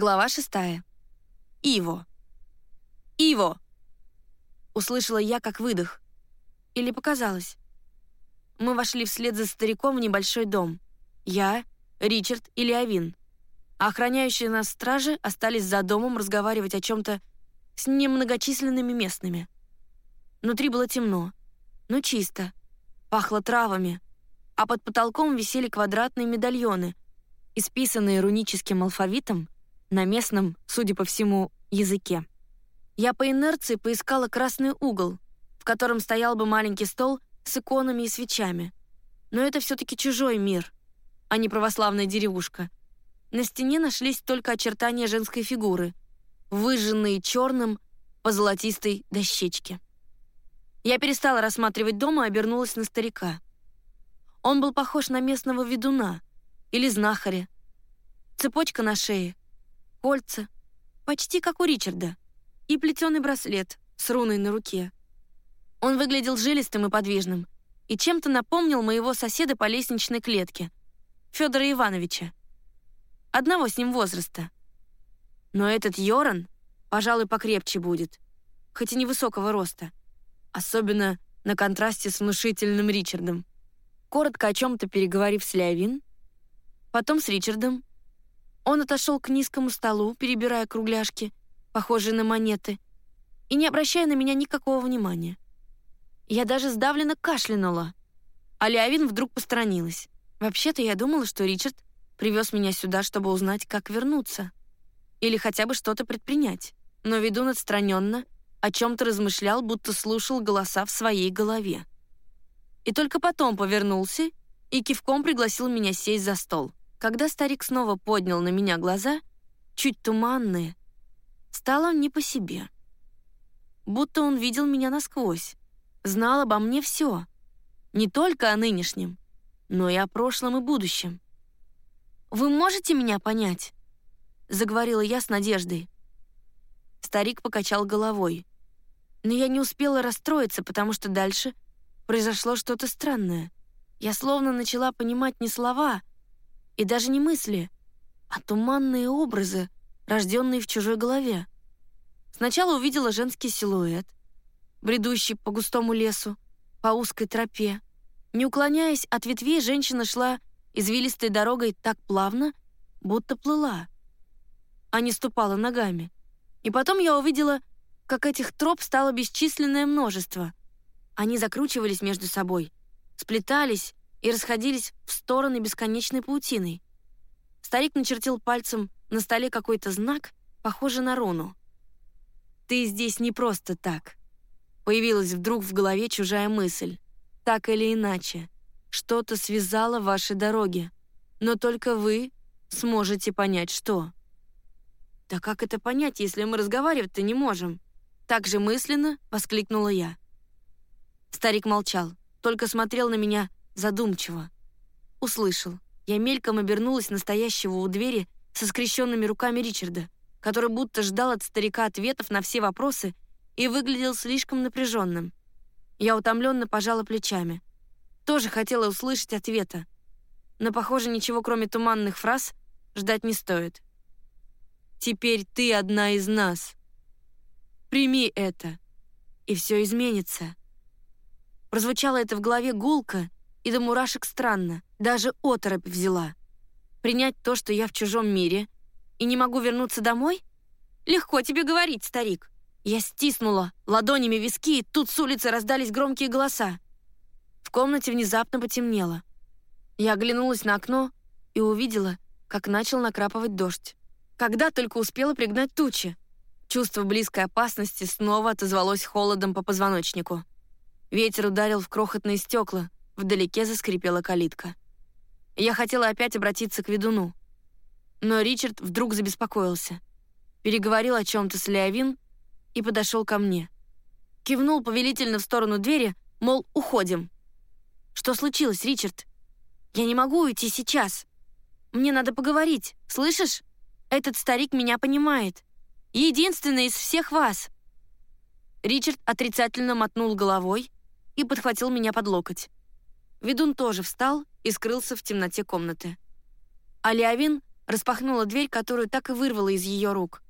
Глава шестая. Иво. Иво! Услышала я как выдох. Или показалось. Мы вошли вслед за стариком в небольшой дом. Я, Ричард и Леовин. А охраняющие нас стражи остались за домом разговаривать о чем-то с немногочисленными местными. Внутри было темно, но чисто. Пахло травами, а под потолком висели квадратные медальоны, исписанные руническим алфавитом на местном, судя по всему, языке. Я по инерции поискала красный угол, в котором стоял бы маленький стол с иконами и свечами. Но это все-таки чужой мир, а не православная деревушка. На стене нашлись только очертания женской фигуры, выжженные черным по золотистой дощечке. Я перестала рассматривать дом и обернулась на старика. Он был похож на местного ведуна или знахаря. Цепочка на шее, кольца, почти как у Ричарда, и плетеный браслет с руной на руке. Он выглядел жилистым и подвижным и чем-то напомнил моего соседа по лестничной клетке, Федора Ивановича. Одного с ним возраста. Но этот Йоран, пожалуй, покрепче будет, хоть и невысокого роста. Особенно на контрасте с внушительным Ричардом. Коротко о чем-то переговорив с Леовин, потом с Ричардом, он отошел к низкому столу, перебирая кругляшки, похожие на монеты, и не обращая на меня никакого внимания. Я даже сдавленно кашлянула, а Леовин вдруг посторонилась. Вообще-то я думала, что Ричард привез меня сюда, чтобы узнать, как вернуться. Или хотя бы что-то предпринять. Но ведун отстраненно, о чем-то размышлял, будто слушал голоса в своей голове. И только потом повернулся и кивком пригласил меня сесть за стол. Когда старик снова поднял на меня глаза, чуть туманные, стало не по себе. Будто он видел меня насквозь, знал обо мне все. Не только о нынешнем, но и о прошлом и будущем. «Вы можете меня понять?» — заговорила я с надеждой. Старик покачал головой. Но я не успела расстроиться, потому что дальше произошло что-то странное. Я словно начала понимать не слова, и даже не мысли, а туманные образы, рожденные в чужой голове. Сначала увидела женский силуэт, бредущий по густому лесу, по узкой тропе. Не уклоняясь от ветвей, женщина шла извилистой дорогой так плавно, будто плыла, а не ступала ногами. И потом я увидела, как этих троп стало бесчисленное множество. Они закручивались между собой, сплетались и расходились в стороны бесконечной паутиной. Старик начертил пальцем на столе какой-то знак, похожий на руну. «Ты здесь не просто так». Появилась вдруг в голове чужая мысль. Так или иначе, что-то связало ваши дороги, но только вы сможете понять, что. «Да как это понять, если мы разговаривать-то не можем?» Так же мысленно воскликнула я. Старик молчал, только смотрел на меня задумчиво. Услышал. Я мельком обернулась настоящего у двери со скрещенными руками Ричарда, который будто ждал от старика ответов на все вопросы и выглядел слишком напряженным. Я утомленно пожала плечами. Тоже хотела услышать ответа. Но, похоже, ничего кроме туманных фраз ждать не стоит. «Теперь ты одна из нас. Прими это, и все изменится». Прозвучало это в голове гулко, и до мурашек странно, даже оторопь взяла. Принять то, что я в чужом мире, и не могу вернуться домой? Легко тебе говорить, старик. Я стиснула ладонями виски, и тут с улицы раздались громкие голоса. В комнате внезапно потемнело. Я оглянулась на окно и увидела, как начал накрапывать дождь. Когда только успела пригнать тучи. Чувство близкой опасности снова отозвалось холодом по позвоночнику. Ветер ударил в крохотные стекла, Вдалеке заскрипела калитка. Я хотела опять обратиться к ведуну. Но Ричард вдруг забеспокоился. Переговорил о чем-то с Леовин и подошел ко мне. Кивнул повелительно в сторону двери, мол, уходим. «Что случилось, Ричард? Я не могу уйти сейчас. Мне надо поговорить, слышишь? Этот старик меня понимает. Единственный из всех вас». Ричард отрицательно мотнул головой и подхватил меня под локоть. Ведун тоже встал и скрылся в темноте комнаты. А Леовин Распахнула дверь, которую так и вырвала из ее рук.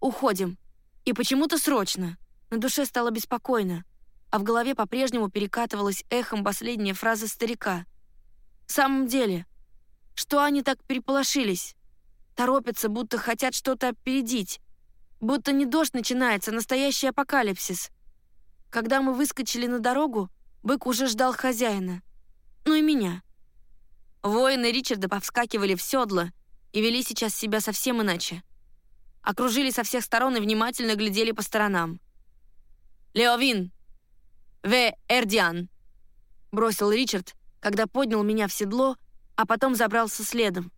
«Уходим. И почему-то срочно». На душе стало беспокойно, а в голове по-прежнему перекатывалась эхом последняя фраза старика. «В самом деле, что они так переполошились? Торопятся, будто хотят что-то опередить. Будто не дождь начинается, настоящий апокалипсис. Когда мы выскочили на дорогу, бык уже ждал хозяина. Ну и меня. Воины Ричарда повскакивали в седло и вели сейчас себя совсем иначе. Окружили со всех сторон и внимательно глядели по сторонам. «Леовин! Ве Эрдиан!» бросил Ричард, когда поднял меня в седло, а потом забрался следом.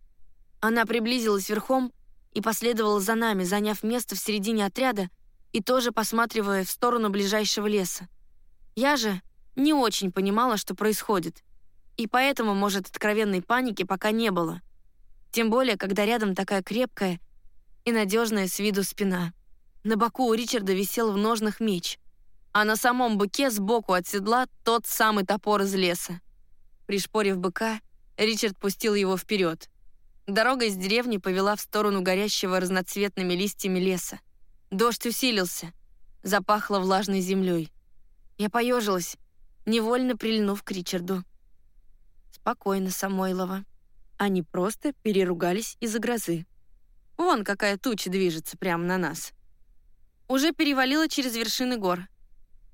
Она приблизилась верхом и последовала за нами, заняв место в середине отряда и тоже посматривая в сторону ближайшего леса. Я же не очень понимала, что происходит, и поэтому, может, откровенной паники пока не было. Тем более, когда рядом такая крепкая и надежная с виду спина. На боку у Ричарда висел в ножнах меч, а на самом быке сбоку от седла тот самый топор из леса. Пришпорив быка, Ричард пустил его вперед. Дорога из деревни повела в сторону горящего разноцветными листьями леса. Дождь усилился, запахло влажной землей. Я поежилась, невольно прильнув к Ричарду. Спокойно, Самойлова. Они просто переругались из-за грозы. Вон какая туча движется прямо на нас. Уже перевалила через вершины гор.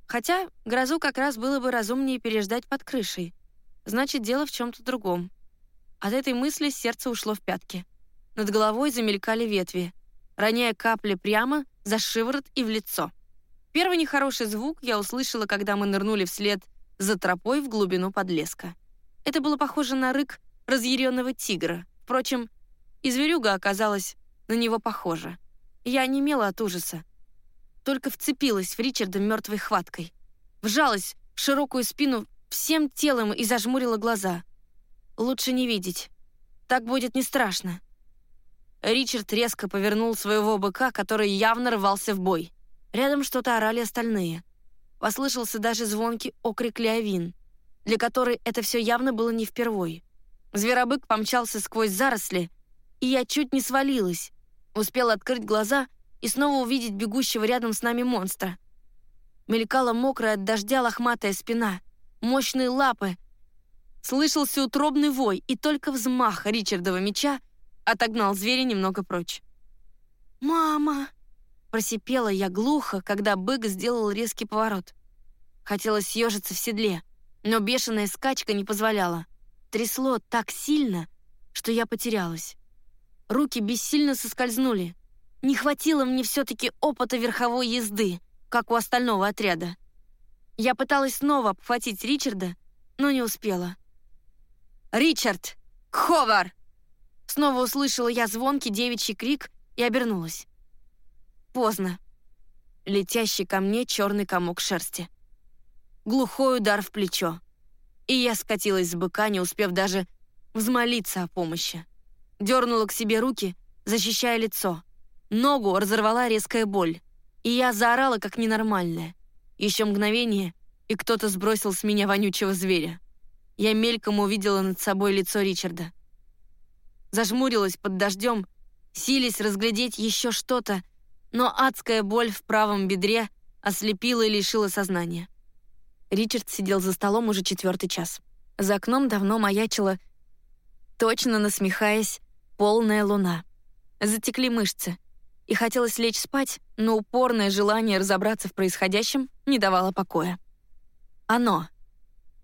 Хотя грозу как раз было бы разумнее переждать под крышей. Значит, дело в чем-то другом. От этой мысли сердце ушло в пятки. Над головой замелькали ветви, роняя капли прямо за шиворот и в лицо. Первый нехороший звук я услышала, когда мы нырнули вслед за тропой в глубину подлеска. Это было похоже на рык разъяренного тигра. Впрочем, и зверюга оказалась на него похожа. Я не имела от ужаса. Только вцепилась в Ричарда мертвой хваткой. Вжалась в широкую спину всем телом и зажмурила глаза — Лучше не видеть. Так будет не страшно. Ричард резко повернул своего быка, который явно рвался в бой. Рядом что-то орали остальные. Послышался даже звонкий окрик Леовин, для которой это все явно было не впервой. Зверобык помчался сквозь заросли, и я чуть не свалилась. Успела открыть глаза и снова увидеть бегущего рядом с нами монстра. Мелькала мокрая от дождя лохматая спина, мощные лапы, Слышался утробный вой, и только взмах Ричардова меча отогнал зверя немного прочь. «Мама!» — просипела я глухо, когда бык сделал резкий поворот. Хотелось съежиться в седле, но бешеная скачка не позволяла. Трясло так сильно, что я потерялась. Руки бессильно соскользнули. Не хватило мне все-таки опыта верховой езды, как у остального отряда. Я пыталась снова обхватить Ричарда, но не успела. «Ричард! Ховар!» Снова услышала я звонкий девичий крик и обернулась. Поздно. Летящий ко мне черный комок шерсти. Глухой удар в плечо. И я скатилась с быка, не успев даже взмолиться о помощи. Дернула к себе руки, защищая лицо. Ногу разорвала резкая боль. И я заорала, как ненормальная. Еще мгновение, и кто-то сбросил с меня вонючего зверя. Я мельком увидела над собой лицо Ричарда. Зажмурилась под дождем, сились разглядеть еще что-то, но адская боль в правом бедре ослепила и лишила сознания. Ричард сидел за столом уже четвертый час. За окном давно маячила, точно насмехаясь, полная луна. Затекли мышцы. И хотелось лечь спать, но упорное желание разобраться в происходящем не давало покоя. Оно,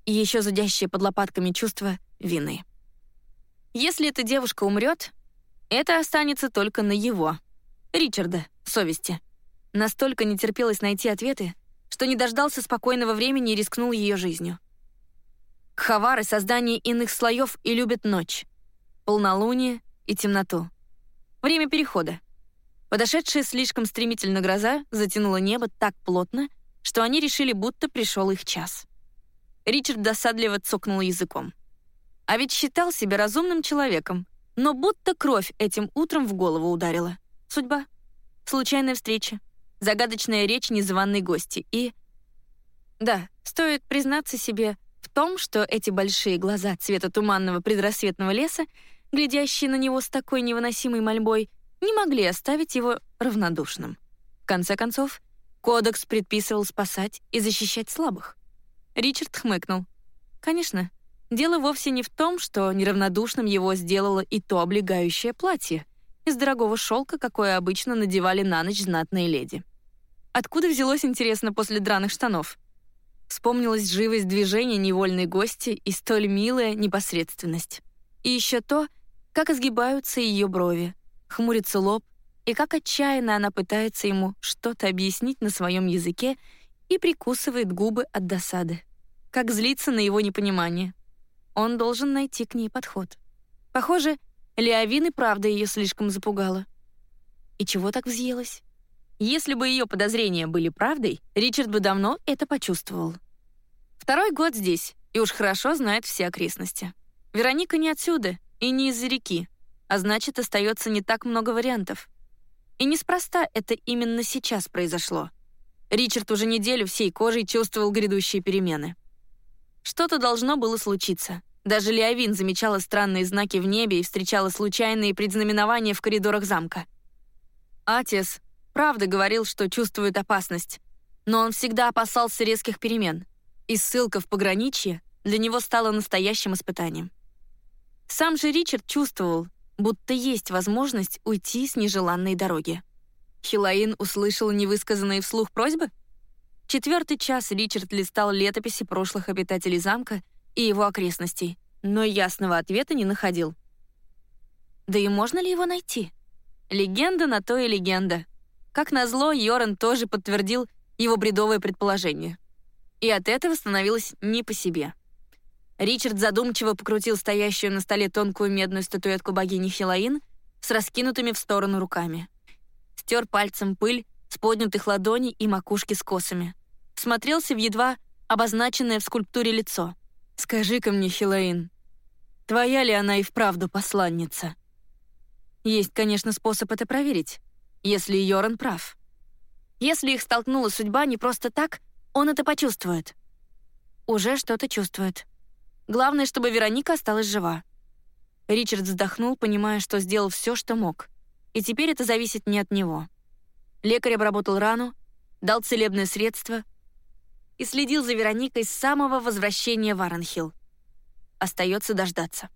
и еще зудящее под лопатками чувство вины. Если эта девушка умрет, это останется только на его, Ричарда, совести. Настолько не терпелось найти ответы, что не дождался спокойного времени и рискнул ее жизнью. Хавары — создание иных слоев и любят ночь, полнолуние и темноту. Время перехода. Подошедшая слишком стремительно гроза затянула небо так плотно, что они решили, будто пришел их час. Ричард досадливо цокнул языком. А ведь считал себя разумным человеком, но будто кровь этим утром в голову ударила. Судьба. Случайная встреча. Загадочная речь незваной гости. И... Да, стоит признаться себе в том, что эти большие глаза цвета туманного предрассветного леса глядящие на него с такой невыносимой мольбой, не могли оставить его равнодушным. В конце концов, кодекс предписывал спасать и защищать слабых. Ричард хмыкнул. Конечно, дело вовсе не в том, что неравнодушным его сделало и то облегающее платье из дорогого шелка, какое обычно надевали на ночь знатные леди. Откуда взялось, интересно, после драных штанов? Вспомнилась живость движения невольной гости и столь милая непосредственность. И еще то, как изгибаются ее брови, хмурится лоб, и как отчаянно она пытается ему что-то объяснить на своем языке и прикусывает губы от досады. Как злится на его непонимание. Он должен найти к ней подход. Похоже, Леовин и правда ее слишком запугала. И чего так взъелась? Если бы ее подозрения были правдой, Ричард бы давно это почувствовал. Второй год здесь, и уж хорошо знает все окрестности. Вероника не отсюда и не из-за реки, а значит, остается не так много вариантов. И неспроста это именно сейчас произошло. Ричард уже неделю всей кожей чувствовал грядущие перемены. Что-то должно было случиться. Даже Леовин замечала странные знаки в небе и встречала случайные предзнаменования в коридорах замка. Атис правда говорил, что чувствует опасность, но он всегда опасался резких перемен, и ссылка в пограничье для него стала настоящим испытанием. Сам же Ричард чувствовал, будто есть возможность уйти с нежеланной дороги. Хилаин услышал невысказанные вслух просьбы? Четвертый час Ричард листал летописи прошлых обитателей замка и его окрестностей, но ясного ответа не находил. Да и можно ли его найти? Легенда на то и легенда. Как назло, Йоран тоже подтвердил его бредовое предположение. И от этого становилось не по себе. Ричард задумчиво покрутил стоящую на столе тонкую медную статуэтку богини Хилаин с раскинутыми в сторону руками. Стер пальцем пыль с поднятых ладоней и макушки с косами. Смотрелся в едва обозначенное в скульптуре лицо. «Скажи-ка мне, Хилаин, твоя ли она и вправду посланница?» Есть, конечно, способ это проверить если Йоран прав. Если их столкнула судьба не просто так, он это почувствует. Уже что-то чувствует. Главное, чтобы Вероника осталась жива. Ричард вздохнул, понимая, что сделал все, что мог. И теперь это зависит не от него. Лекарь обработал рану, дал целебное средство и следил за Вероникой с самого возвращения в Аранхилл. Остается дождаться.